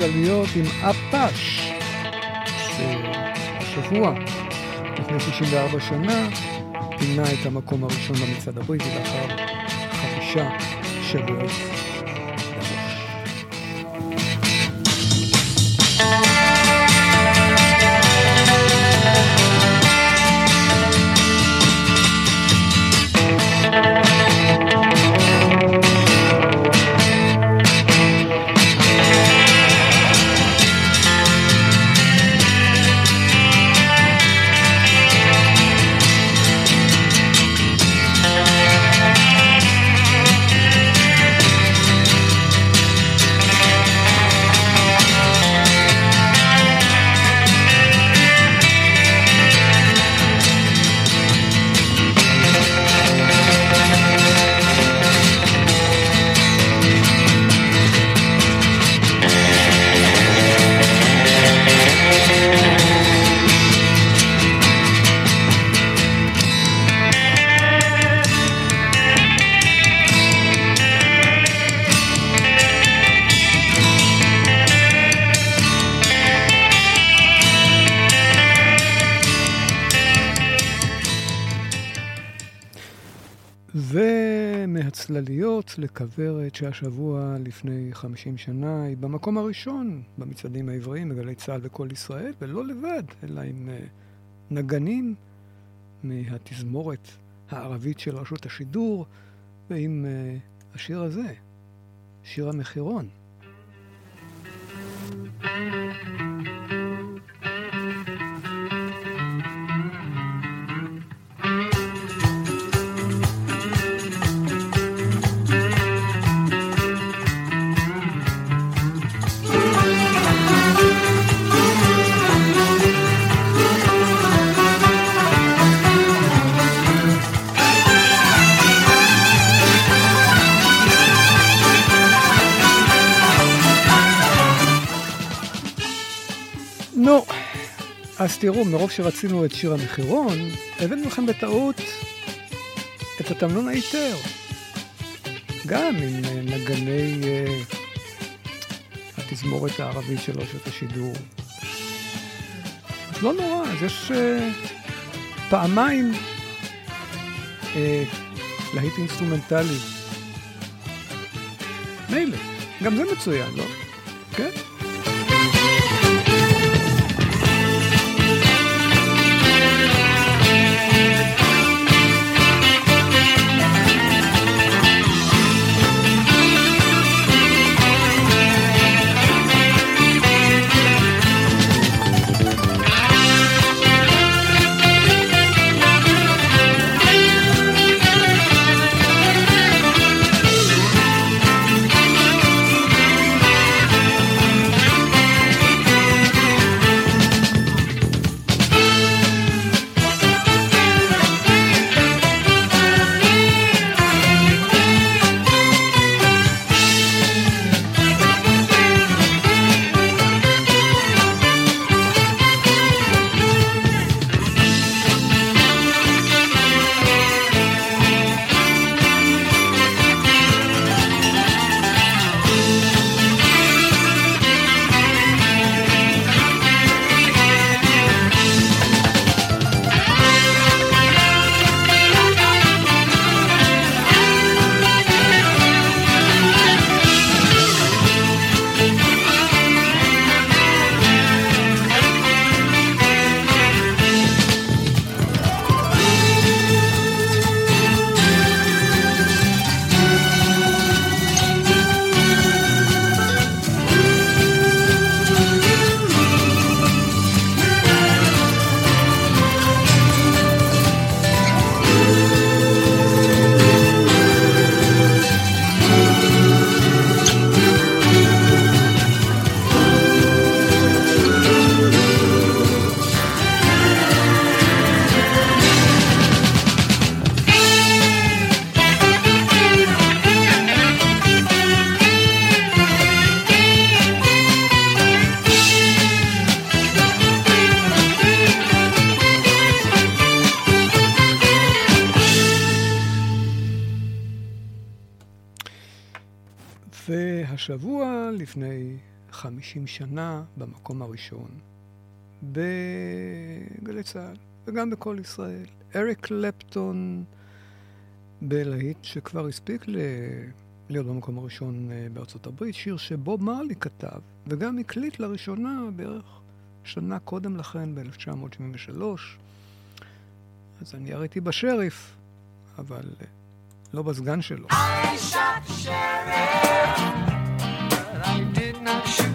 הצלליות עם אפש, שהשבוע, לפני 64 שנה, פינה את המקום הראשון במצעד הבריטי לאחר חמישה שבועות. ומהצלליות לכוורת שהשבוע לפני 50 שנה היא במקום הראשון במצעדים העבריים בגלי צה"ל וכל ישראל, ולא לבד, אלא עם uh, נגנים מהתזמורת הערבית של רשות השידור, ועם uh, השיר הזה, שיר המחירון. נו, אז תראו, מרוב שרצינו את שיר המחירון, הבאנו לכם בטעות את התמנון האיטר. גם עם אה, נגני uh, התזמורת הערבית של רשות השידור. אז לא נורא, אז יש uh, פעמיים uh, להיט אינסטרומנטלי. מילא, גם זה מצוין, לא? כן? השבוע לפני 50 שנה במקום הראשון בגלי צה"ל וגם בכל ישראל. אריק קלפטון בלהיט שכבר הספיק ל... להיות במקום הראשון אה, בארצות הברית, שיר שבוב מרלי כתב וגם הקליט לראשונה בערך שנה קודם לכן, ב-1973. אז אני הריתי בשריף, אבל אה, לא בסגן שלו. I shot sheriff. Not sure.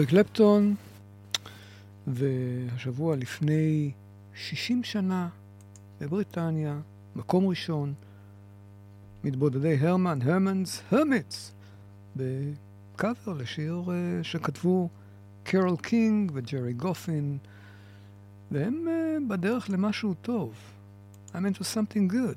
אריק קלפטון, והשבוע לפני 60 שנה בבריטניה, מקום ראשון, מתבודדי הרמן, Herman's Hermits, בקאבר לשיר אה, שכתבו קרול קינג וג'רי גופין, והם אה, בדרך למשהו טוב. I'm into something good.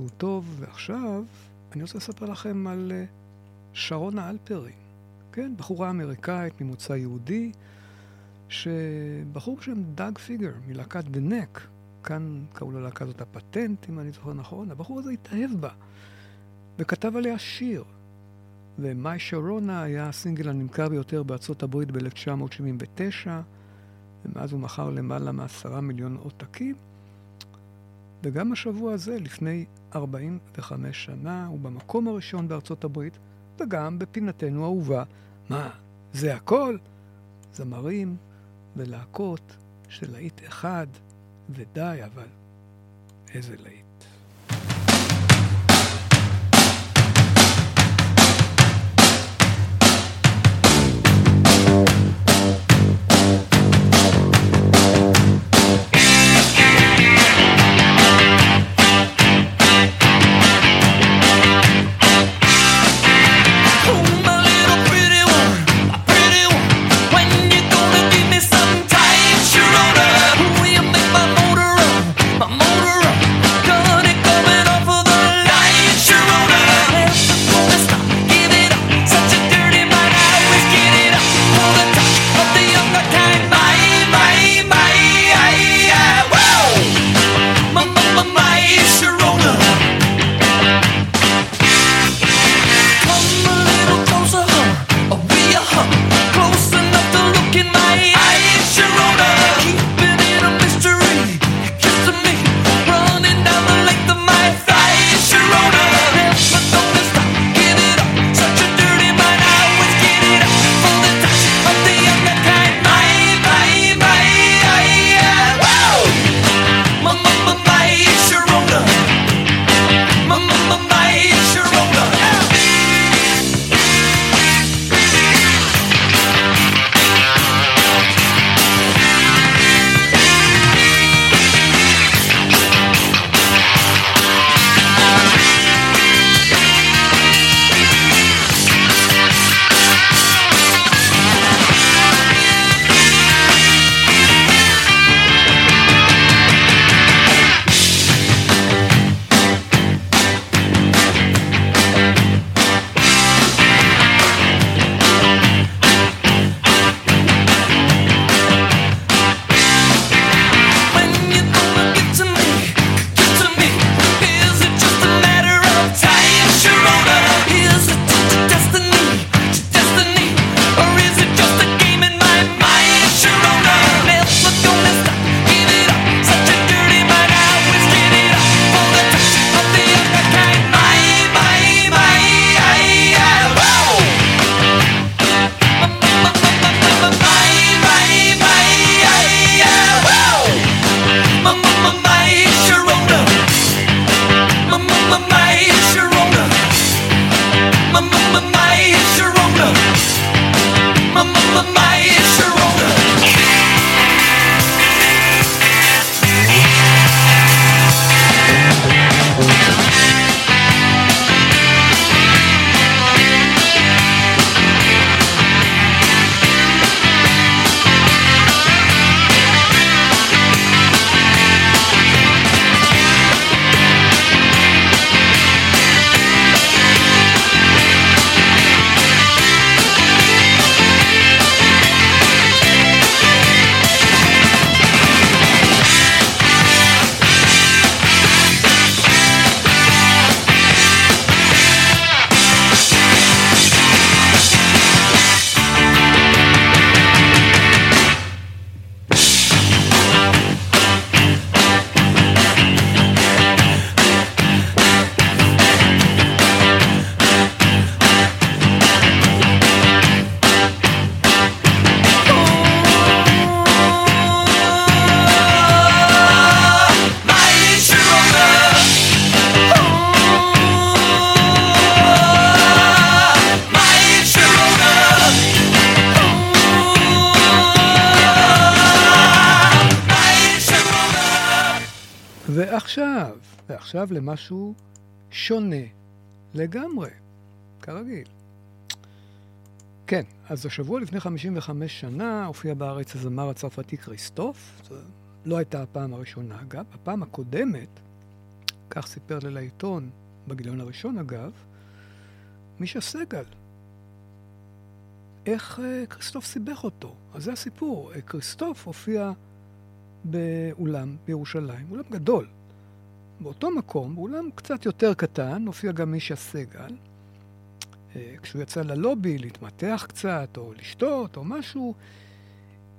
שהוא טוב, ועכשיו אני רוצה לספר לכם על אה, uh, שרונה אלפרין, כן, בחורה אמריקאית ממוצא יהודי, שבחור בשם דאג פיגר מלהקת The Knack, כאן קראו ללהקה הזאת הפטנט, אם אני זוכר נכון, הבחור הזה התאהב בה, וכתב עליה שיר. ו My Sharona" היה הסינגל הנמכר ביותר בארצות הברית ב-1979, ומאז הוא מכר למעלה מעשרה מיליון עותקים. וגם השבוע הזה, לפני 45 שנה, הוא במקום הראשון בארצות הברית, וגם בפינתנו האהובה. מה, זה הכל? זמרים ולהקות של להיט אחד, ודי, אבל איזה להיט. ועכשיו למשהו שונה לגמרי, כרגיל. כן, אז השבוע לפני 55 שנה הופיע בארץ הזמר הצרפתי כריסטוף. זו לא הייתה הפעם הראשונה, אגב. הפעם הקודמת, כך סיפר לי לעיתון, בגיליון הראשון אגב, מישה סגל. איך אה, כריסטוף סיבך אותו? אז זה הסיפור. אה, כריסטוף הופיע באולם בירושלים, אולם גדול. באותו מקום, באולם קצת יותר קטן, הופיע גם מישה סגל. אה, כשהוא יצא ללובי להתמתח קצת, או לשתות, או משהו,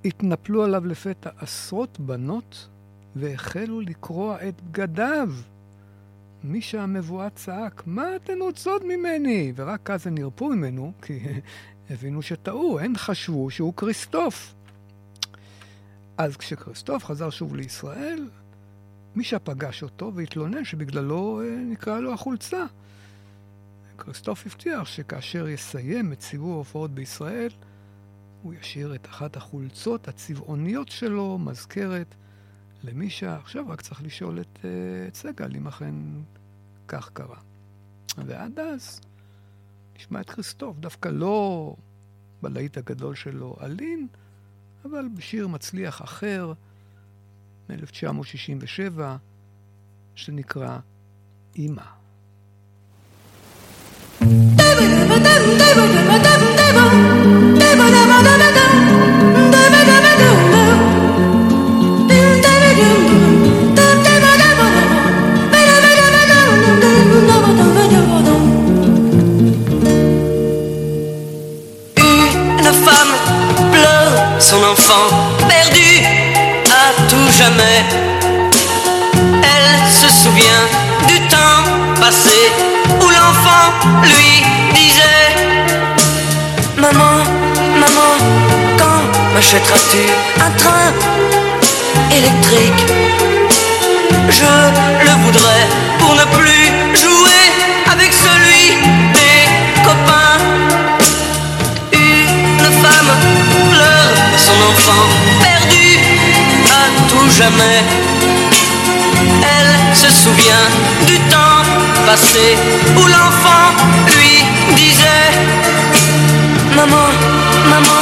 התנפלו עליו לפתע עשרות בנות והחלו לקרוע את בגדיו. מי שהמבואה צעק, מה אתן רוצות ממני? ורק אז הם נרפו ממנו, כי הבינו שטעו, הן חשבו שהוא כריסטוף. אז כשכריסטוף חזר שוב לישראל, מישה פגש אותו והתלונן שבגללו אה, נקרא לו החולצה. כריסטוף הבטיח שכאשר יסיים את סיבוב ההופעות בישראל, הוא ישאיר את אחת החולצות הצבעוניות שלו, מזכרת למישה. עכשיו רק צריך לשאול את, uh, את סגל אם אכן כך קרה. ועד אז נשמע את כריסטוף, דווקא לא בלהיט הגדול שלו אלין, אבל בשיר מצליח אחר מ-1967, שנקרא אימא. Lui disait Maman, maman, quand m'achèteras-tu un train électrique? Je le voudrais pour ne plus jouer avec celui des copains. Une femme pleure son enfant perdu à tout jamais. Elle se souvient du temps passé où l'enfant lui disait Maman, maman,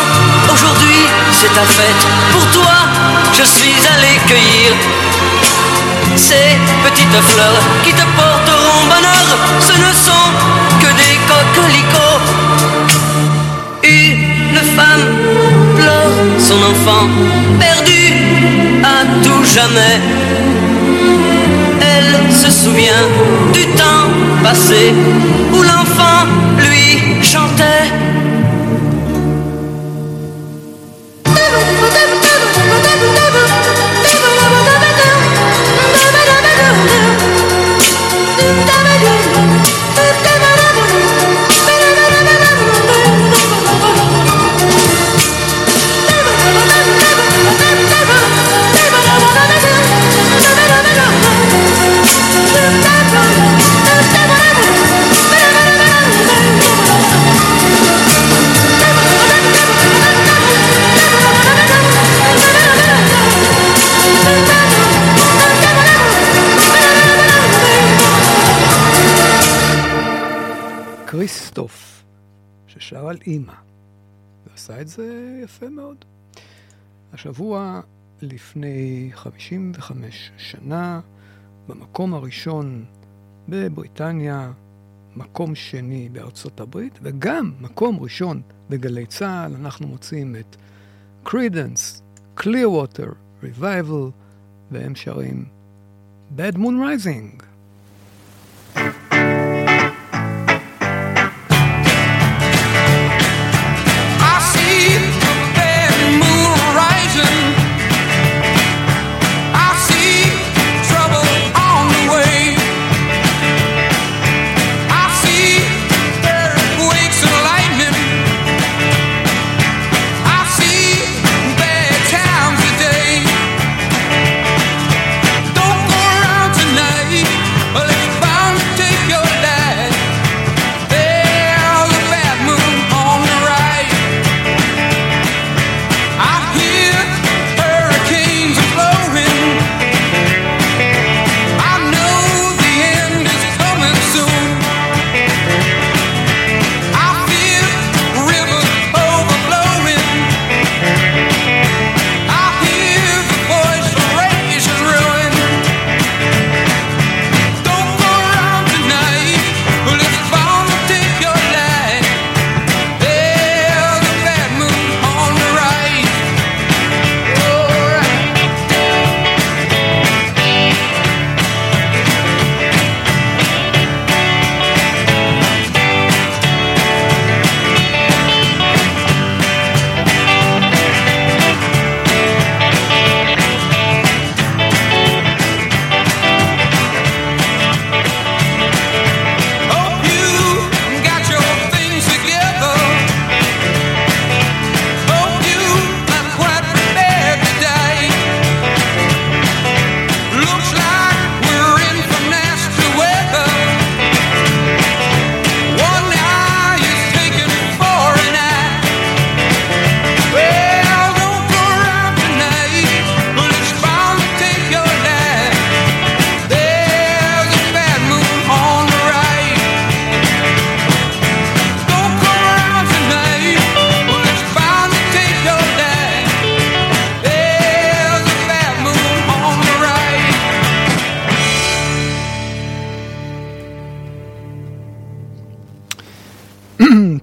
aujourd'hui c'est ta fête. Pour toi, je suis allé cueillir ces petites fleurs qui te porteront bonheur. Ce ne sont que des coquelicots. Une femme pleure son enfant perdu à tout jamais. Se souvient du temps passé où l'enfant lui chantait. מאוד. השבוע לפני 55 שנה, במקום הראשון בבריטניה, מקום שני בארצות הברית, וגם מקום ראשון בגלי צה"ל, אנחנו מוצאים את Credence, Clearwater, Revival, והם שרים Bad Moon Rising.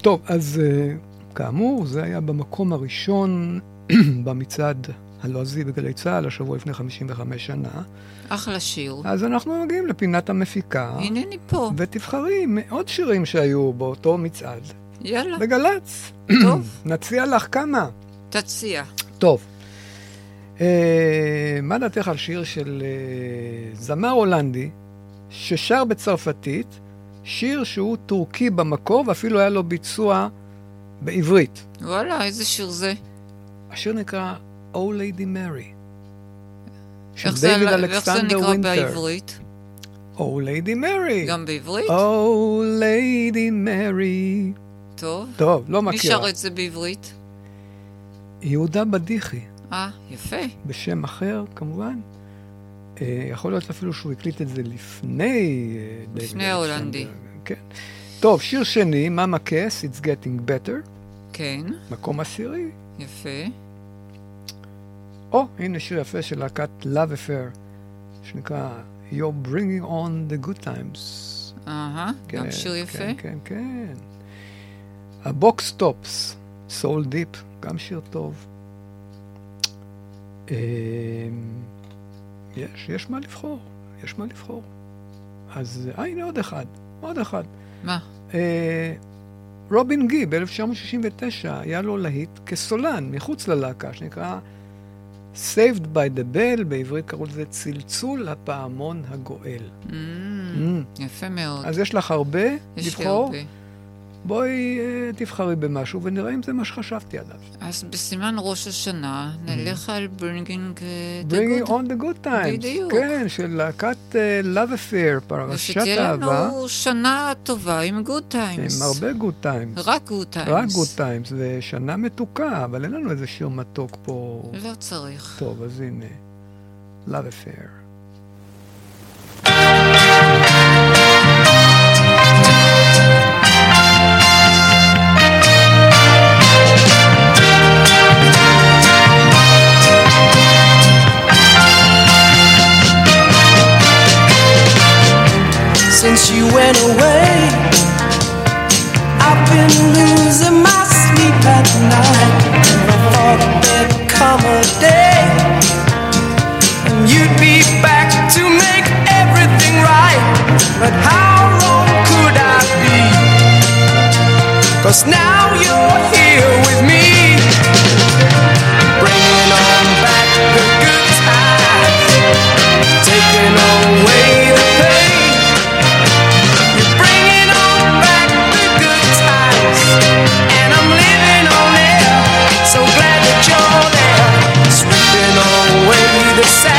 טוב, אז אה, כאמור, זה היה במקום הראשון במצעד הלועזי בגלי צה"ל, השבוע לפני 55 שנה. אחלה שיר. אז אנחנו מגיעים לפינת המפיקה, הנני פה. ותבחרי מעוד שירים שהיו באותו מצעד יאללה, בגל"צ. טוב. נציע לך כמה. תציע. טוב. אה, מה דעתך על שיר של אה, זמר הולנדי ששר בצרפתית, שיר שהוא טורקי במקור ואפילו היה לו ביצוע בעברית. וואלה, איזה שיר זה? השיר נקרא Oh Lady Mary. של איך זה אלכסנדר נקרא. בעברית? Oh Lady Mary. גם בעברית? Oh Lady Mary. טוב. טוב, לא מי מכירה. שר את זה בעברית? יהודה בדיחי, אה, יפה. בשם אחר כמובן. אה, יכול להיות אפילו שהוא הקליט את זה לפני... אה, לפני ההולנדי. כן. טוב, שיר שני, מאמה קס, It's Getting Better, כן, מקום עשירי. יפה. או, הנה שיר יפה של להקת Love Affair, שנקרא You're Bringing On the Good Times. אהה, גם כן, שיר יפה. כן, כן, כן. ה Box Tops, סול דיפ, גם שיר טוב. אמ, יש, יש מה לבחור, יש מה לבחור. אז, אה, הנה עוד אחד, עוד אחד. מה? אה, רובין גי ב-1969 היה לו להיט כסולן מחוץ ללהקה, שנקרא Saved by the Bell, בעברית קראו לזה צלצול הפעמון הגואל. Mm, Mm. יפה מאוד. אז יש לך הרבה יש לי לבחור, הרבה. בואי אה, תבחרי במשהו ונראה אם זה מה שחשבתי עליו. אז בסימן ראש השנה נלך על Bringing Mm-hmm. Bringing on the good times. בדיוק. כן, של להקת אה, Love Affair, פרשת ושתהיה אהבה, לנו שנה טובה עם good עם times. הרבה good times. רק good times. רק good times, ושנה מתוקה, אבל אין לנו איזה שיר מתוק פה. לא צריך. טוב, אז הנה, Love Affair. Since you went away, I've been losing my sleep at night. I thought there'd come a day and you'd be back to make everything right. But how wrong could I be? Cause now you're here with me, bringing on back the good times, taking away sad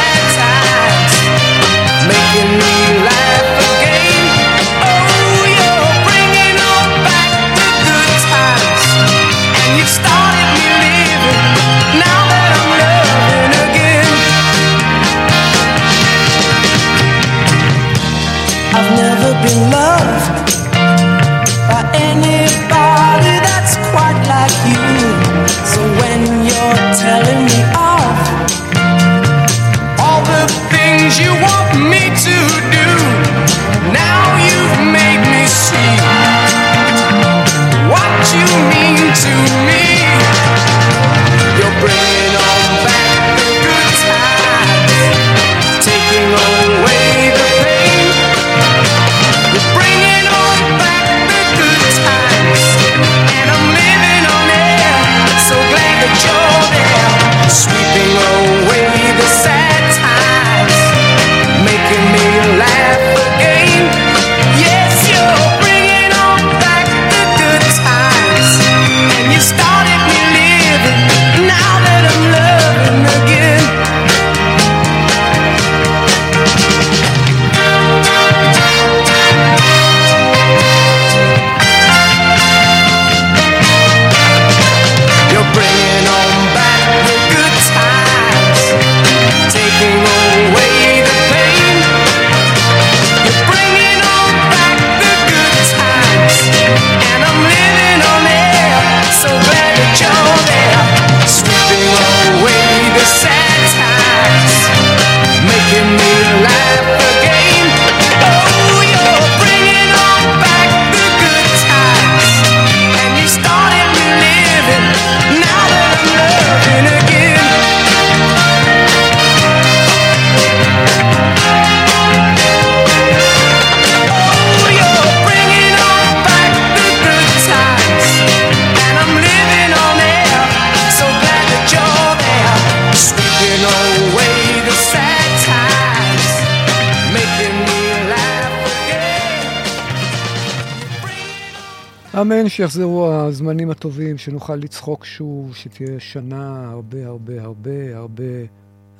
אמן שיחזרו הזמנים הטובים, שנוכל לצחוק שוב, שתהיה שנה הרבה הרבה הרבה הרבה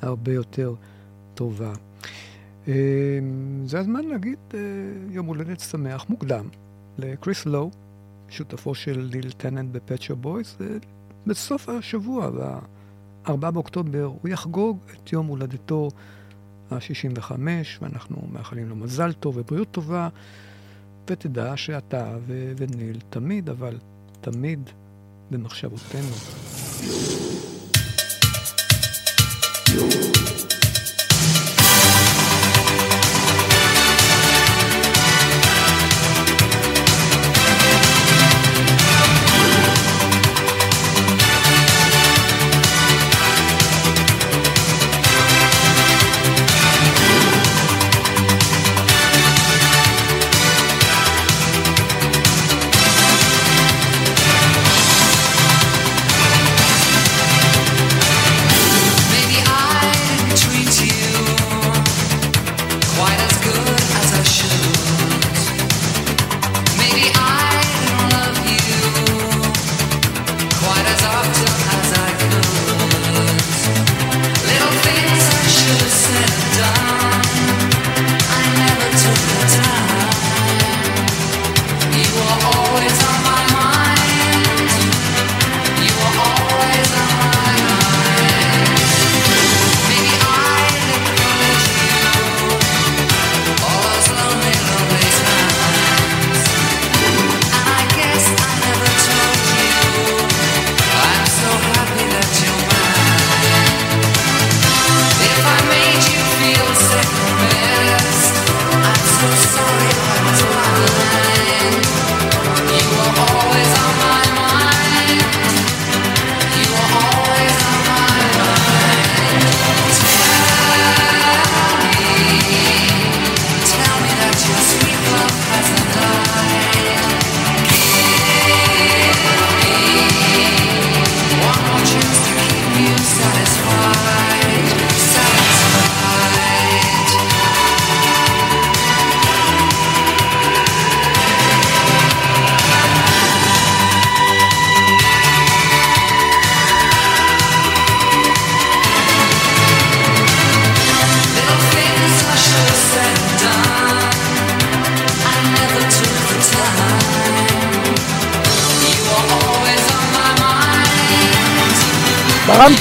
הרבה יותר טובה. אה, זה הזמן להגיד אה, יום הולדת שמח מוקדם לקריס לואו, שותפו של ליל טננט בפצ'ר בויז, בסוף השבוע, ב-4 באוקטובר, הוא יחגוג את יום הולדתו ה-65, ואנחנו מאחלים לו מזל טוב ובריאות טובה, ותדע שאתה ו- וניל תמיד, אבל תמיד במחשבותינו. Maybe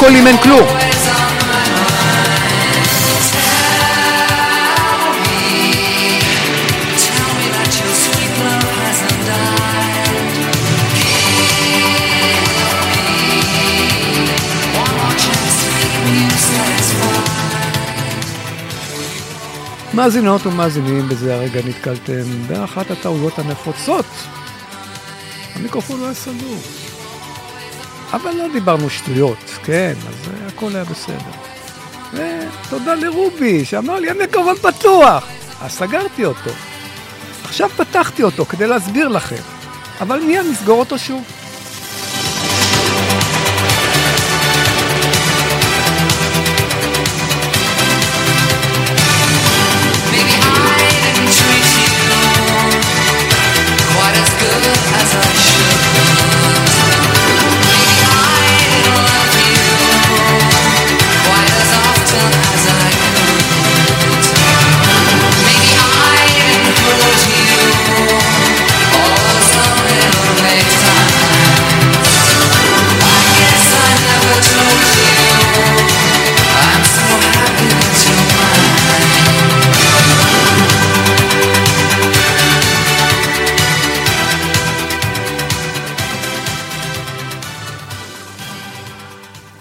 keep you satisfied. מאזינות ומאזינים, בזה הרגע נתקלתם באחת הטעויות הנפוצות. המיקרופון לא היה סגור. אבל לא דיברנו שטויות, כן, אז הכל היה בסדר. ותודה לרובי, שאמר לי, המיקרופון פתוח! אז סגרתי אותו. עכשיו פתחתי אותו כדי להסביר לכם, אבל מיד נסגור אותו שוב.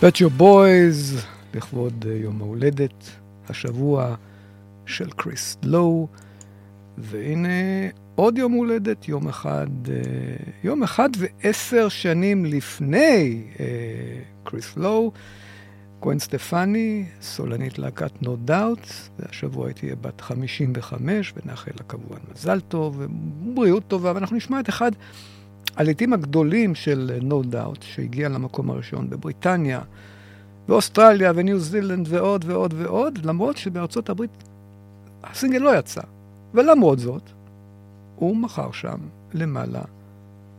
Pet Your Boys, לכבוד אה, יום ההולדת, השבוע של קריס לואו, והנה עוד יום הולדת, יום אחד, אה, יום אחד ועשר שנים לפני אה, קריס לואו, גווין סטפני, סולנית להקת No Doubt, והשבוע היא תהיה בת 55, ונאחל לה כמובן מזל טוב ובריאות טובה, ואנחנו נשמע את אחד הלעיתים הגדולים של אה, No Doubt, שהגיע למקום הראשון בבריטניה, באוסטרליה וניו זילנד ועוד ועוד ועוד, למרות שבארצות הברית הסינגל לא יצא. ולמרות זאת, הוא מכר שם למעלה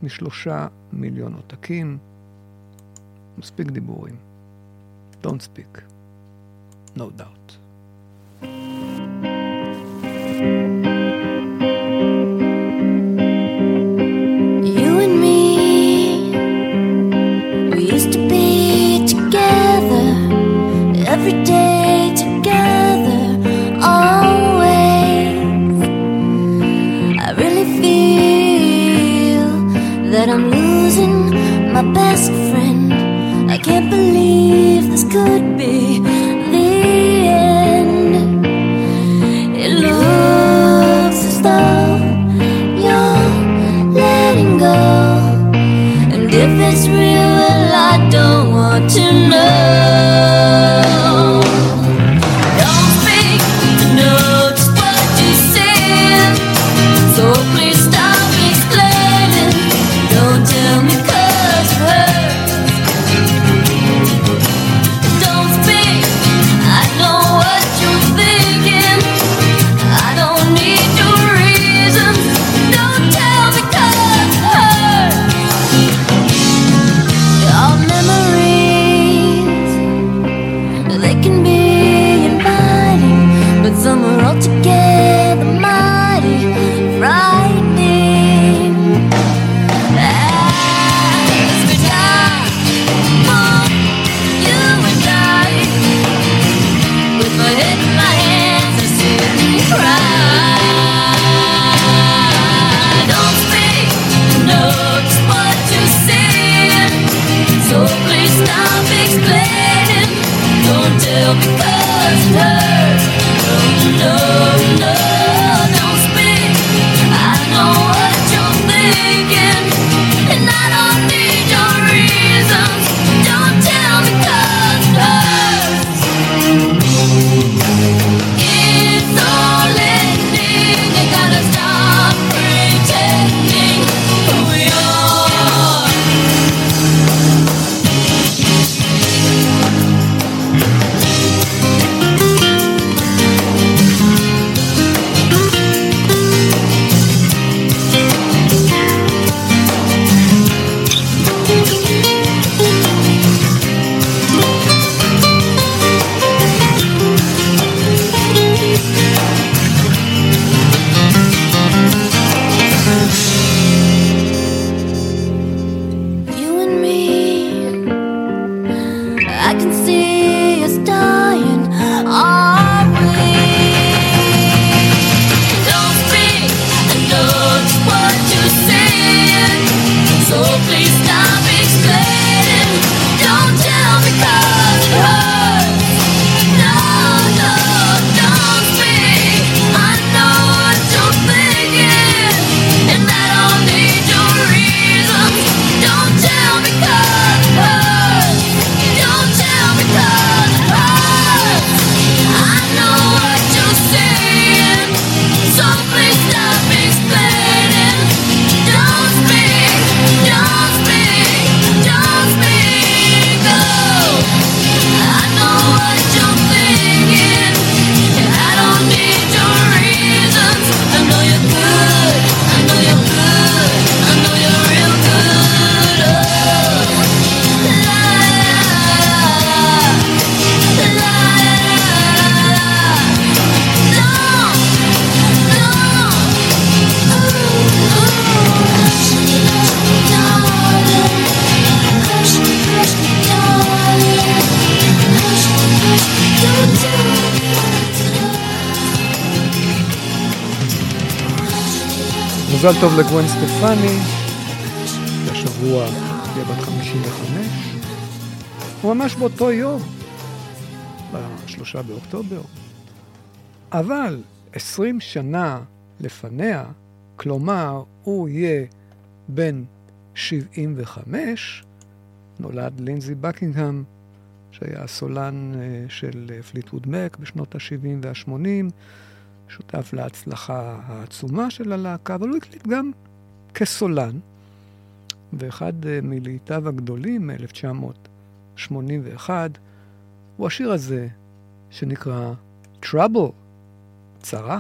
משלושה מיליון עותקים. מספיק דיבורים. Don't speak. No doubt. my best friend. I can't believe this could be. can be inviting, but some are altogether. מזל טוב לגוון סטפני, שהשבוע תהיה בת 55, וממש באותו יום, ב-3 באוקטובר. אבל 20 שנה לפניה, כלומר, הוא יהיה בן 75, נולד לינזי בקינגהם, שהיה הסולן אה, של אה, פליטווד מק בשנות ה-70 וה-80, שותף להצלחה העצומה של הלהקה, אבל הוא הקליט גם כסולן. ואחד אה, מלהיטיו הגדולים מ-1981 הוא השיר הזה, שנקרא Trouble, צרה.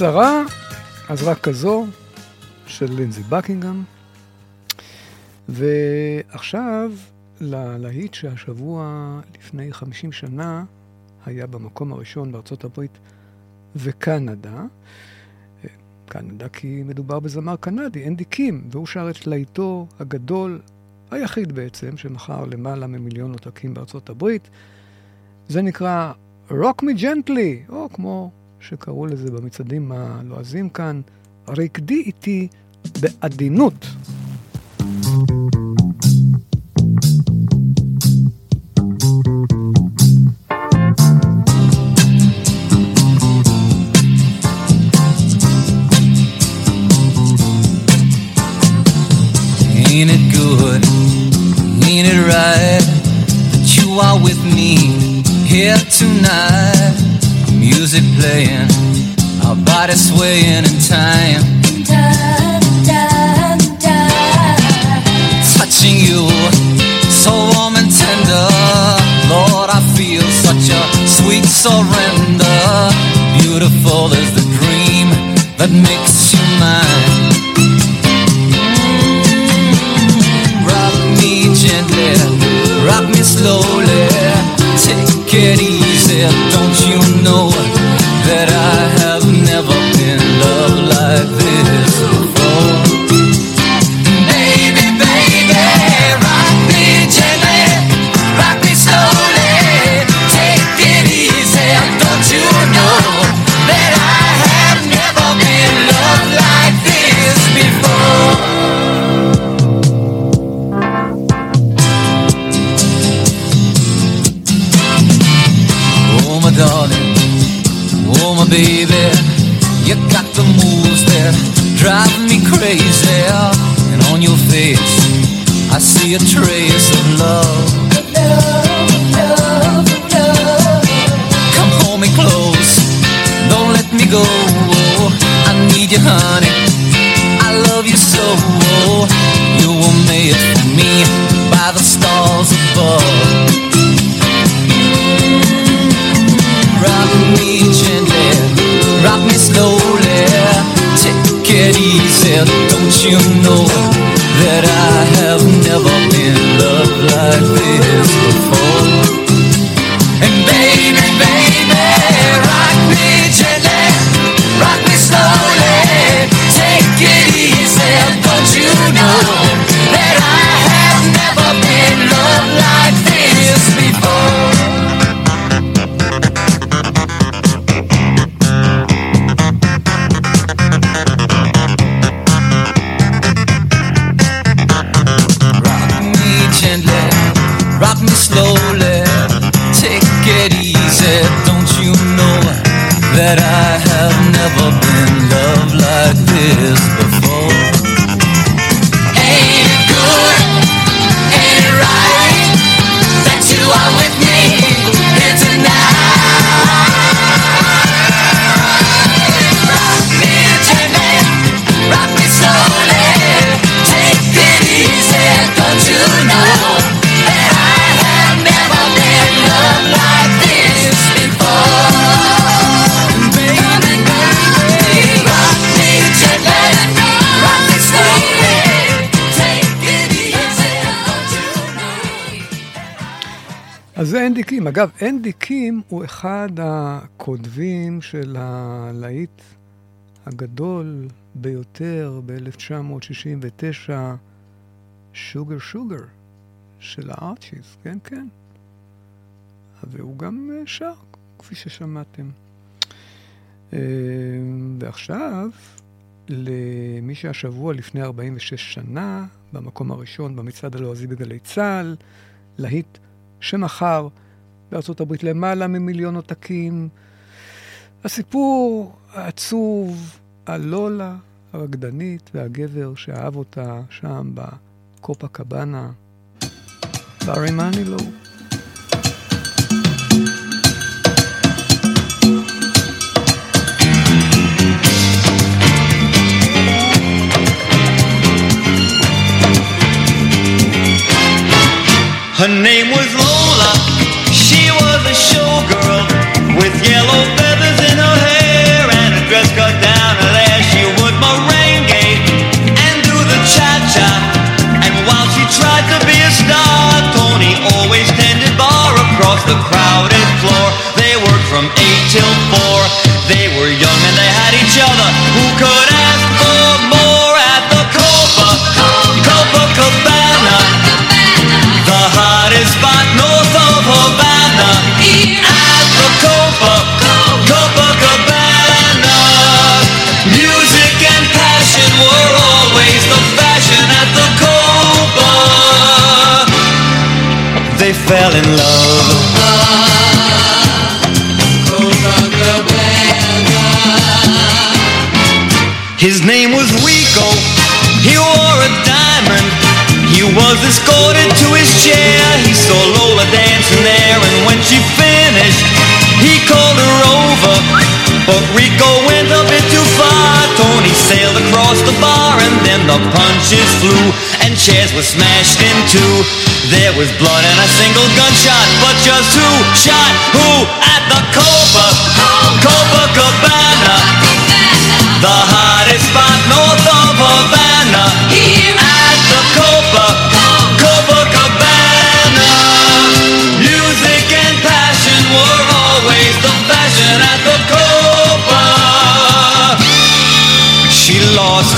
קצרה, אז רק כזו, של לינזי בקינגהם. ועכשיו, ללהיט שהשבוע לפני 50 שנה היה במקום הראשון בארצות הברית וקנדה. קנדה כי מדובר בזמר קנדי, אנדי קים, והוא שר את להיטו הגדול, היחיד בעצם, שמכר למעלה ממיליון עותקים בארצות הברית. זה נקרא Rock Me Gently, או כמו שקראו לזה במצעדים הלועזים כאן, רקדי איתי בעדינות. Here tonight Music playing, our bodies swaying in time. Touching you, so warm and tender. Lord, I feel such a sweet surrender. Beautiful is the dream that makes you mine. Slowly. Take it easy, don't you know that I have never been loved like this אגב, אנדי קים הוא אחד הכותבים של הלהיט הגדול ביותר ב-1969, שוגר שוגר, של הארצ'יז, כן, כן. והוא גם אה, שר, כפי ששמעתם. אה, ועכשיו, למי שהשבוע לפני 46 שנה, במקום הראשון במצעד הלועזי בגלי צה"ל, להיט שמכר הברית למעלה ממיליון עותקים. הסיפור העצוב על לולה הרקדנית והגבר שאהב אותה שם בקופה קבאנה, בארי מנילו. Her name was showgirl with yellow feathers in her hair and a dress cut down her there. She would merengue and do the cha-cha. And while she tried to be a star, Tony always tended bar across the crowd. Fell in love. His name was Rico. He wore a diamond. He was escorted to his chair. He saw Lola dancing there, and when she finished, he called her over. But Rico across the bar, and then the punches flew, and chairs were smashed in two. There was blood and a single gunshot, but just who shot who at the Copa, Copacabana? The hottest spot north of Havana.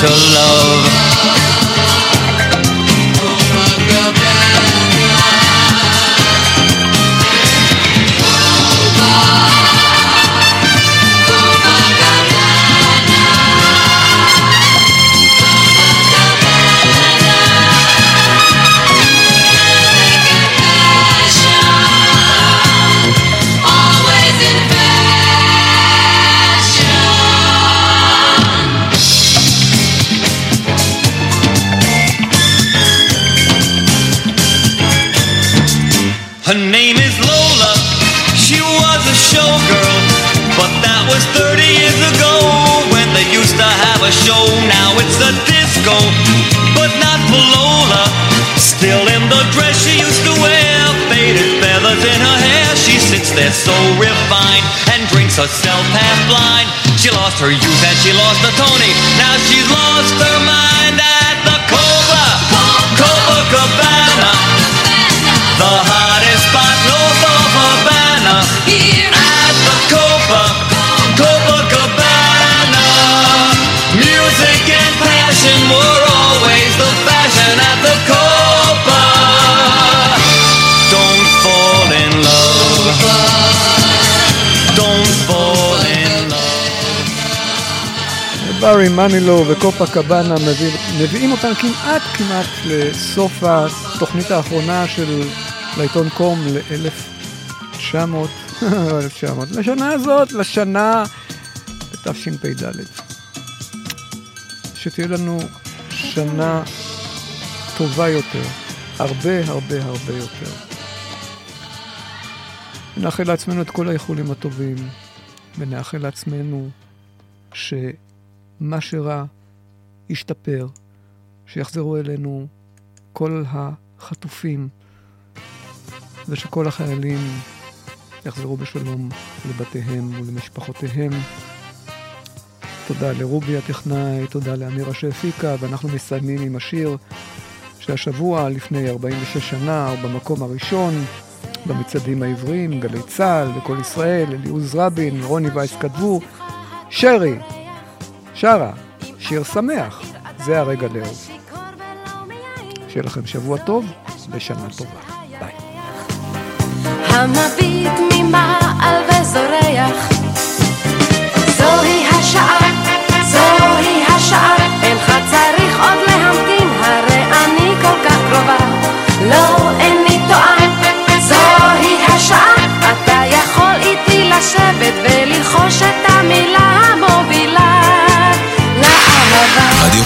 to love. ברי מנילו וקופה קבאנה מביא, מביאים אותם כמעט כמעט לסוף התוכנית האחרונה של לעיתון קום ל-1900, 1900, לשנה הזאת, לשנה תשפ"ד. שתהיה לנו שנה טובה יותר, הרבה הרבה הרבה יותר. נאחל לעצמנו את כל האיחולים הטובים, ונאחל לעצמנו שמה שרע ישתפר, שיחזרו אלינו כל החטופים, ושכל החיילים יחזרו בשלום לבתיהם ולמשפחותיהם. תודה לרובי הטכנאי, תודה לאמירה שהפיקה, ואנחנו מסיימים עם השיר שהשבוע, לפני 46 שנה, במקום הראשון, במצעדים העבריים, גלי צה"ל וכל ישראל, אליעוז רבין, רוני וייס כתבו, שרי, שרה, שיר שמח, זה הרגע לאהוב. שיהיה לכם שבוע טוב ושנה טובה. המביט ממעל וזורח